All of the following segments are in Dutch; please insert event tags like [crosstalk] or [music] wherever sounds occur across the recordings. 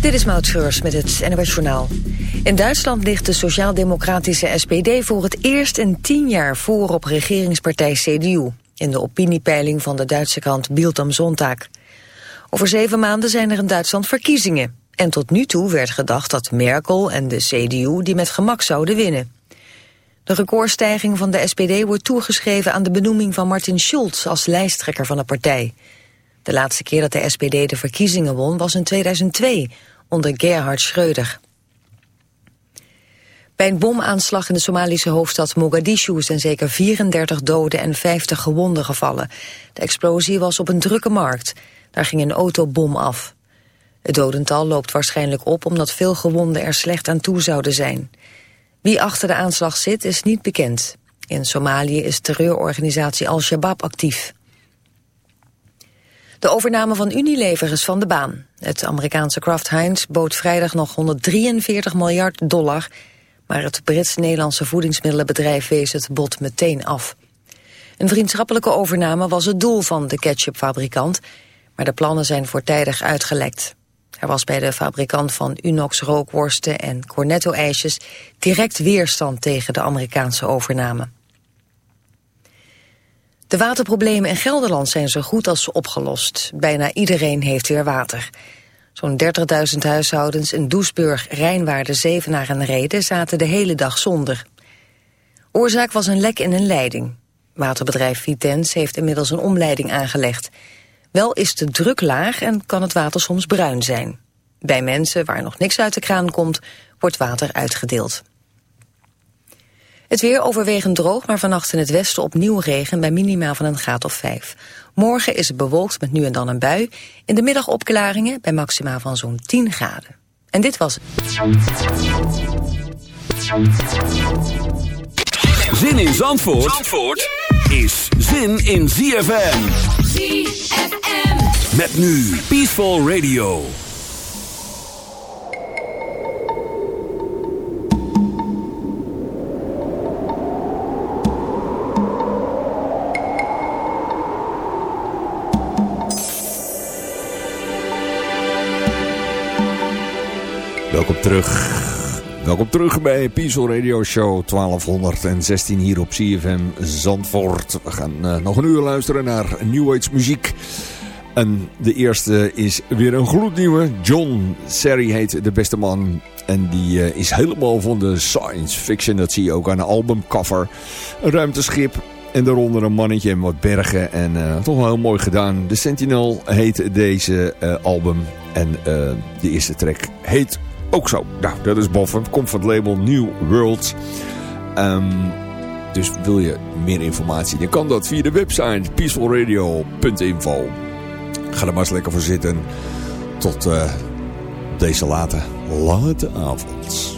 Dit is Maud Schreurs met het NOS Journaal. In Duitsland ligt de sociaal-democratische SPD voor het eerst in tien jaar voor op regeringspartij CDU. In de opiniepeiling van de Duitse krant Bild am Sonntag. Over zeven maanden zijn er in Duitsland verkiezingen. En tot nu toe werd gedacht dat Merkel en de CDU die met gemak zouden winnen. De recordstijging van de SPD wordt toegeschreven aan de benoeming van Martin Schulz als lijsttrekker van de partij. De laatste keer dat de SPD de verkiezingen won was in 2002, onder Gerhard Schröder. Bij een bomaanslag in de Somalische hoofdstad Mogadishu zijn zeker 34 doden en 50 gewonden gevallen. De explosie was op een drukke markt. Daar ging een autobom af. Het dodental loopt waarschijnlijk op omdat veel gewonden er slecht aan toe zouden zijn. Wie achter de aanslag zit is niet bekend. In Somalië is terreurorganisatie Al-Shabaab actief. De overname van Unilever is van de baan. Het Amerikaanse Kraft Heinz bood vrijdag nog 143 miljard dollar... maar het Brits-Nederlandse voedingsmiddelenbedrijf wees het bod meteen af. Een vriendschappelijke overname was het doel van de ketchupfabrikant... maar de plannen zijn voortijdig uitgelekt. Er was bij de fabrikant van Unox rookworsten en Cornetto-ijsjes... direct weerstand tegen de Amerikaanse overname. De waterproblemen in Gelderland zijn zo goed als opgelost. Bijna iedereen heeft weer water. Zo'n 30.000 huishoudens in Doesburg, Rijnwaarde, Zevenaar en Reden zaten de hele dag zonder. Oorzaak was een lek in een leiding. Waterbedrijf Vitens heeft inmiddels een omleiding aangelegd. Wel is de druk laag en kan het water soms bruin zijn. Bij mensen waar nog niks uit de kraan komt, wordt water uitgedeeld. Het weer overwegend droog, maar vannacht in het westen opnieuw regen... bij minimaal van een graad of vijf. Morgen is het bewolkt met nu en dan een bui. In de middag opklaringen bij maxima van zo'n 10 graden. En dit was het. Zin in Zandvoort, Zandvoort is zin in ZFM. ZFM. Met nu Peaceful Radio. Terug. Welkom terug bij Peaceful Radio Show 1216 hier op CFM Zandvoort. We gaan uh, nog een uur luisteren naar New Age muziek. En de eerste is weer een gloednieuwe. John Serry heet de beste man. En die uh, is helemaal van de science fiction. Dat zie je ook aan de albumcover. Een ruimteschip. En daaronder een mannetje en wat bergen. En uh, toch wel heel mooi gedaan. The Sentinel heet deze album. En de eerste track heet ook zo. Nou, dat is boven. Komt van het label New World. Um, dus wil je meer informatie, dan kan dat via de website peacefulradio.info. Ga er maar eens lekker voor zitten. Tot uh, deze late, late avond.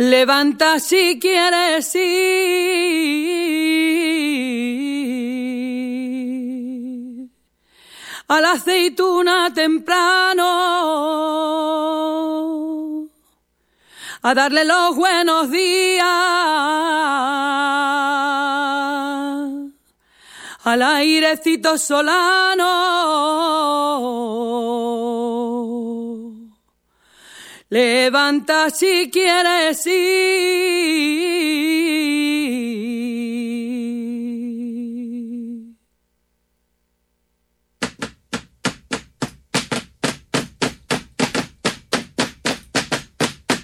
Levanta si quieres ir. A la aceituna temprano. A darle los buenos días al airecito solano. Levanta si quieres ir.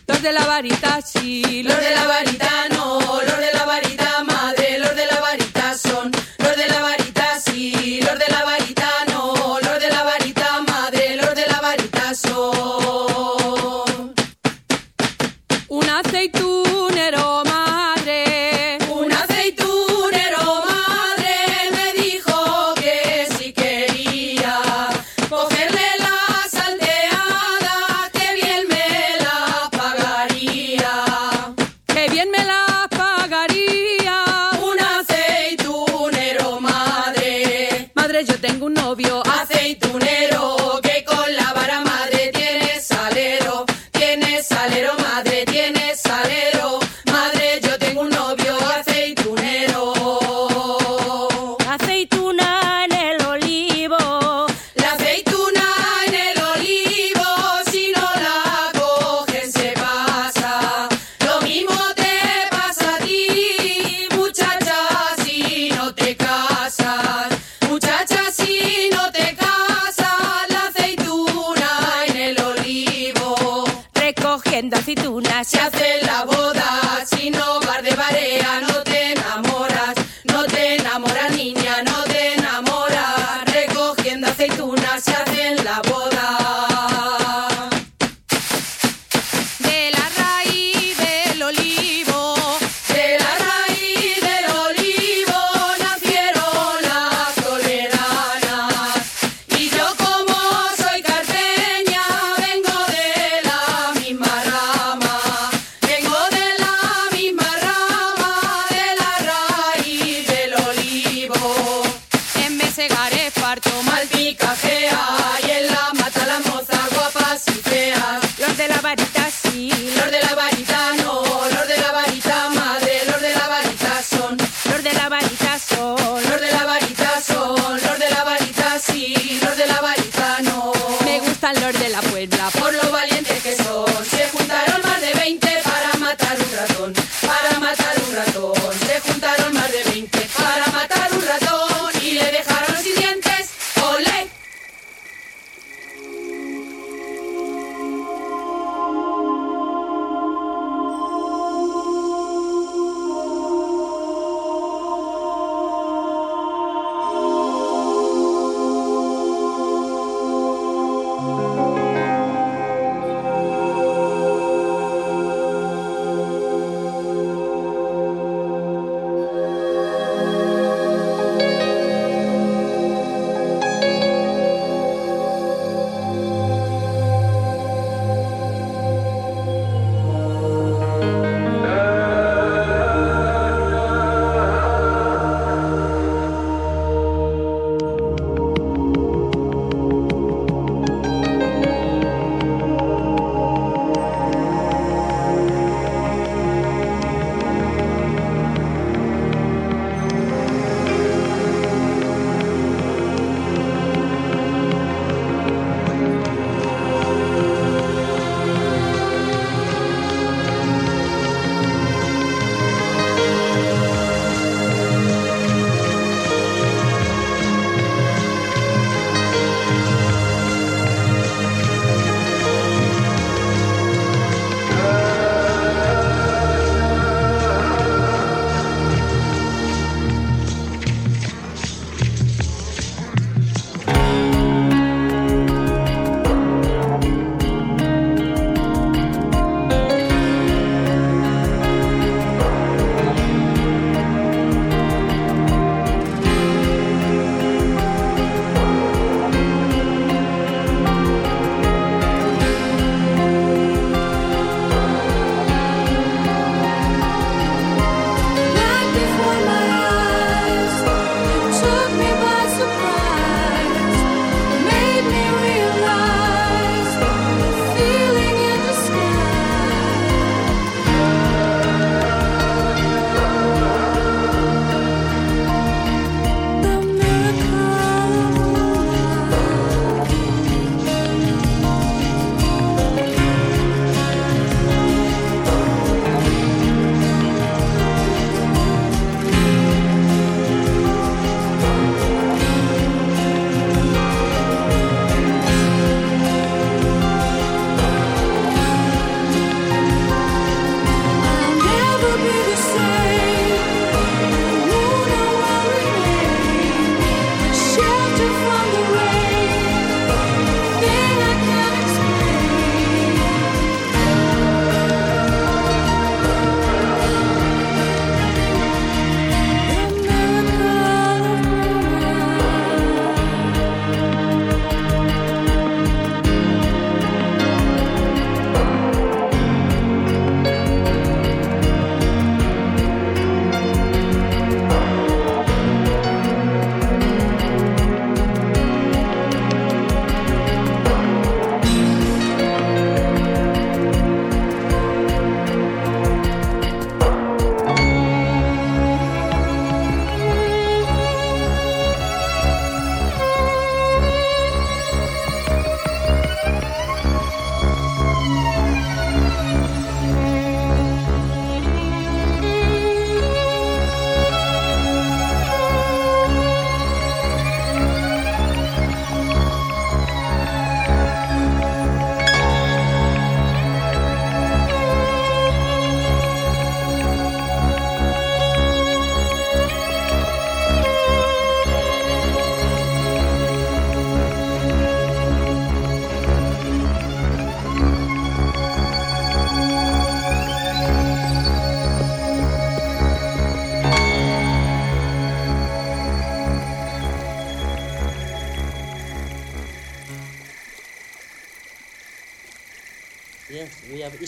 Los de la varita sí, los de la varita tú, Neroma.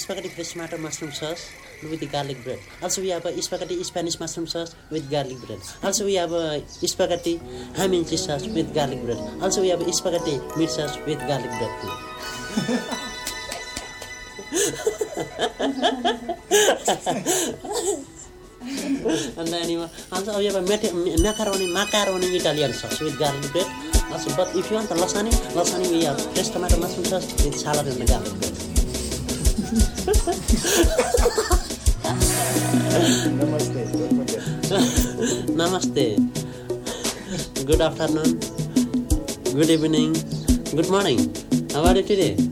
Spaghetti fresh tomato mushroom sauce with garlic bread. Also, we have a spaghetti Spanish mushroom sauce with garlic bread. Also, we have a spaghetti ham and cheese sauce with garlic bread. Also, we have a spaghetti meat sauce with garlic bread too. and then also we have a macaroni macaroni Italian sauce with garlic bread. Also, but if you want the lasagna, lasagna we have tomato mushroom sauce with salad and garlic bread. Namaste. [laughs] Namaste. Good afternoon. Good evening. Good morning. How are you today?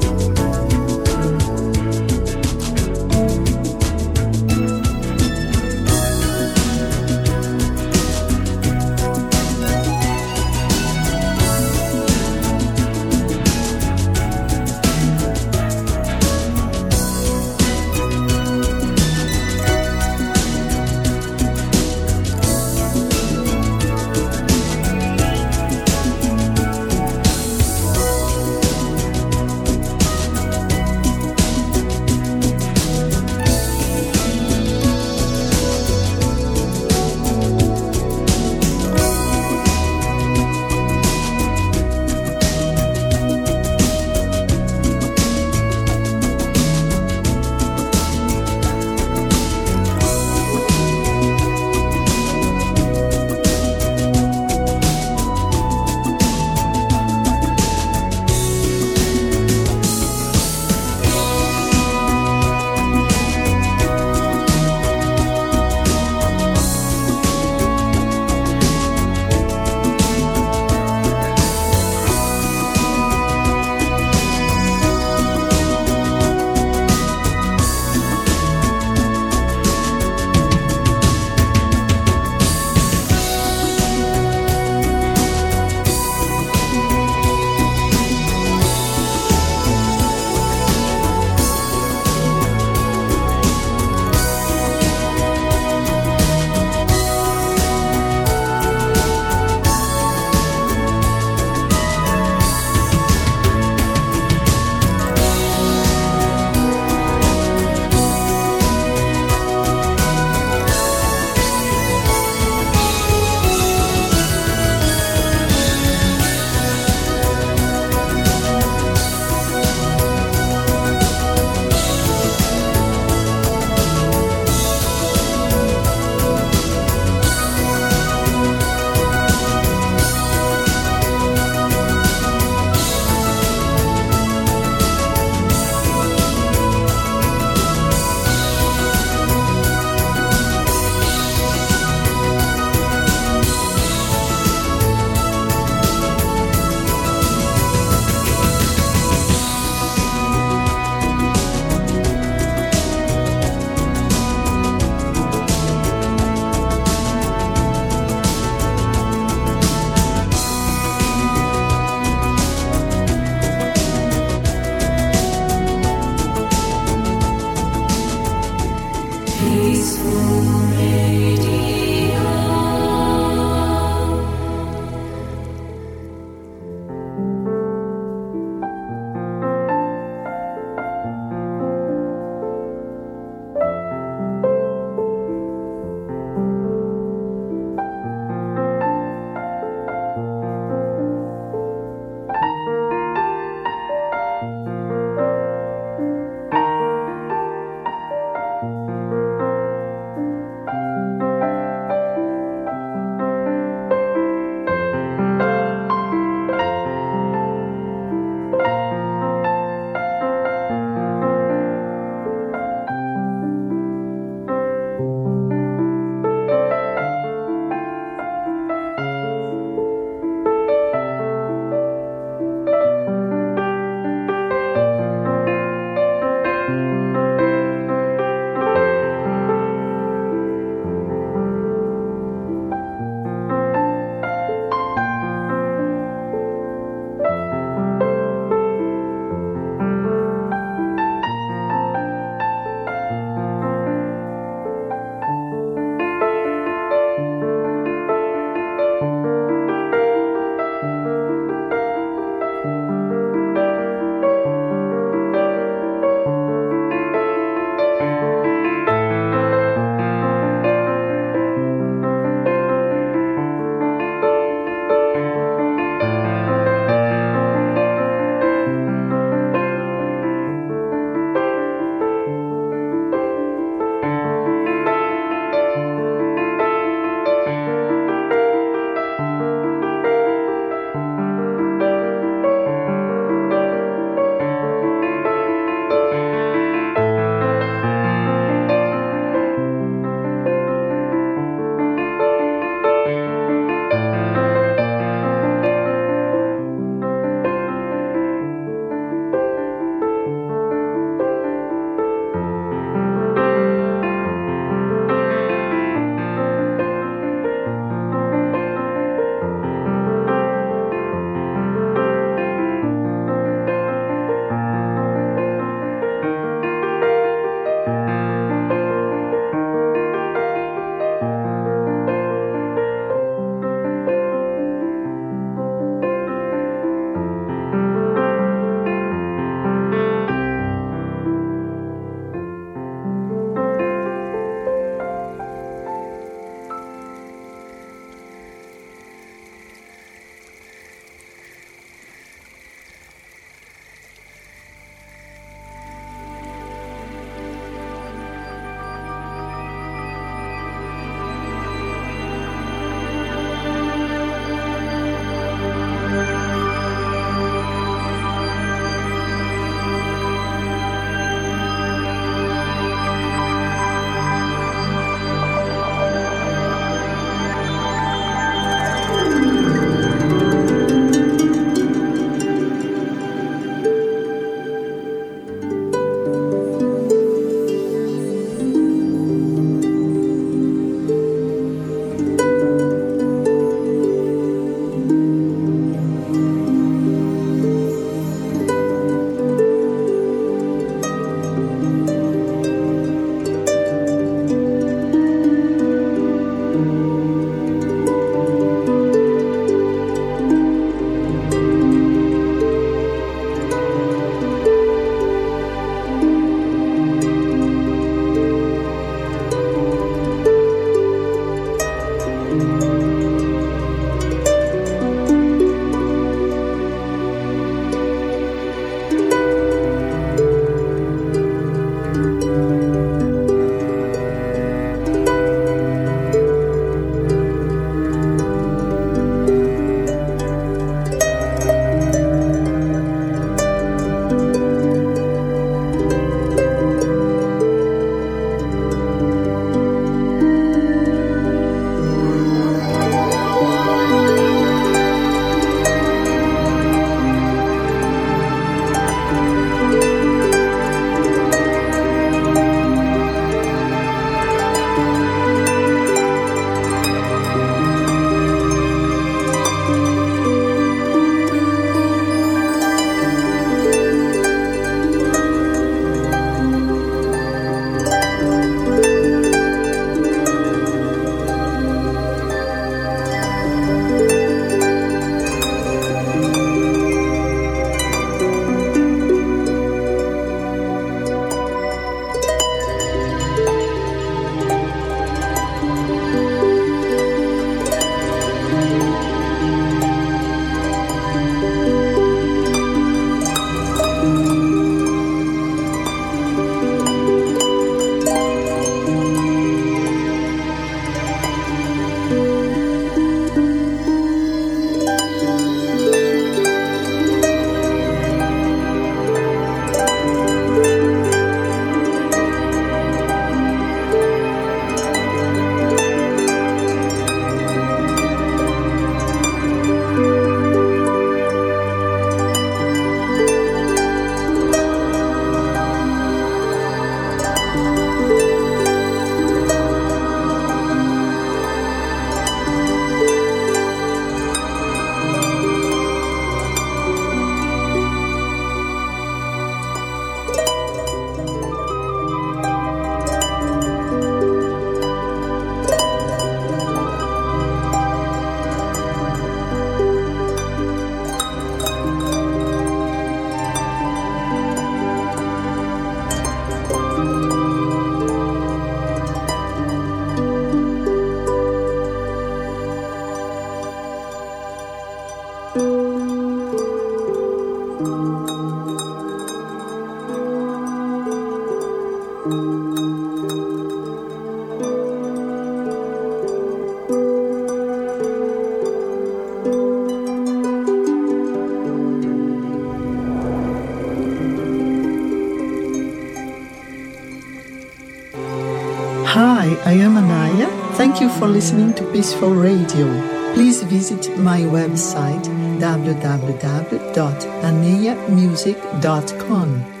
Listening to Peaceful Radio. Please visit my website www.anayamusic.com.